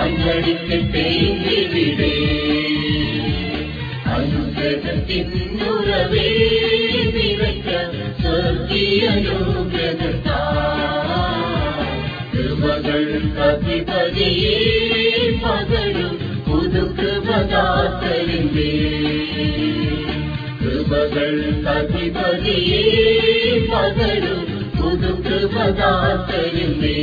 അച്ചടിക്കട്ടെ ഇവിടെ അച്ചടിക്കുന്നതോ ഇഷ്ടമുള്ളിടത്ത് അച്ചടിക്കട്ടെ ഇവിടെ അനുഗ്രഹത്തിനുറവേ നിറയ്ക്ക സ്വർഗീയ യോഗ്യത കൃപകൾ അധിപതിയേ പകരും പുതുകൃപദാസരിന്റെ കൃപകൾ അധിപതിയേ പകരും പുതുകൃപദാസരിന്റെ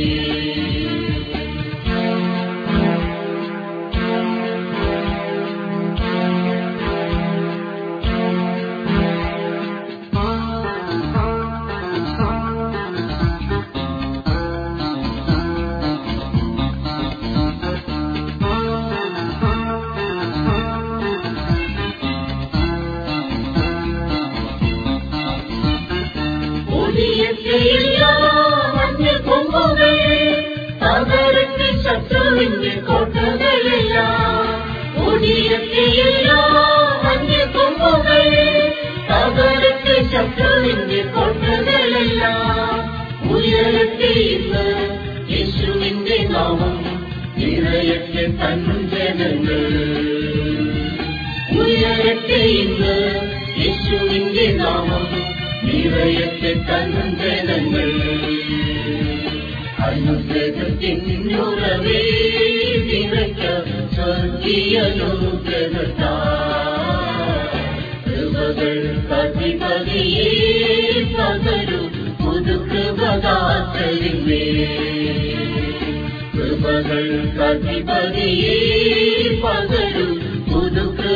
ശത്രുവിന്റെ കോട്ടകളെല്ലാം. ശത്രുവിന്റെ കോട്ടകളെല്ലാം. ഉയരത്തെ ഇന്ന് യേശുവിന്റെ നാമം നിറയത്തെ തഞ്ചനങ്ങൾ ഉയരത്തെ ഇന്ന് യേശുവിന്റെ നാമം നിറയത്തെ തഞ്ചനങ്ങൾ അനുഗ്രഹത്തിനുറവേ നിറയ്ക്ക സ്വർഗീയ യോഗ്യത കൃപകൾ പതിപതിയേ പകരും പുതുകൃപദാസരിമേ കൃപകൾ പതിപതിയേ പകരും പുതുകൃപദാസരിമേ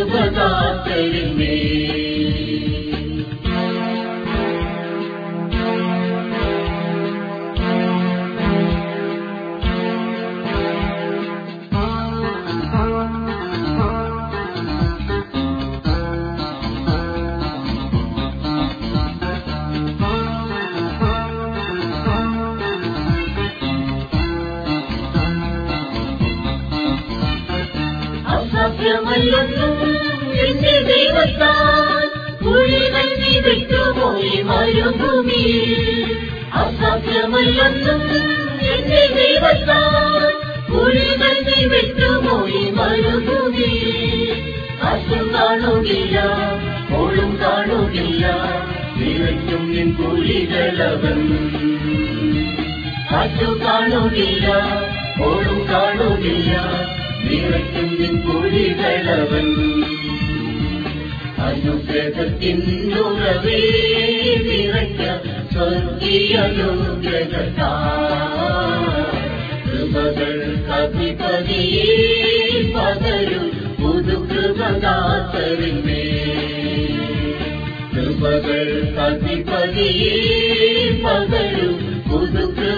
അസഭ്യമല്ലെന്നും എന്റെ ദൈവത്താൽ നീ വിട്ടുപോയി മരുഭൂമിയിൽ അസഭ്യമല്ലെന്നും എന്റെ ദൈവത്താൽ നീ വിട്ടുപോയി മരുഭൂമിയിൽ അസും കാണുകയില്ല ഓളും കാണുകയില്ല നിൻ കുഴികളവൻ. അസു കാണുകയില്ല ഓളും നിറയ്ക്കും നിൻ കുഴികളവൻ അനുഗ്രഹത്തിനുറവേ നിറയ്ക്ക സ്വർഗീയ യോഗ്യത കൃപകൾ കവിപതിയേ പകരും പുതുകൃപദാസരിമേ കൃപകൾ കവിപതിയേ പകരും പുതുകൃപദാസരിമേ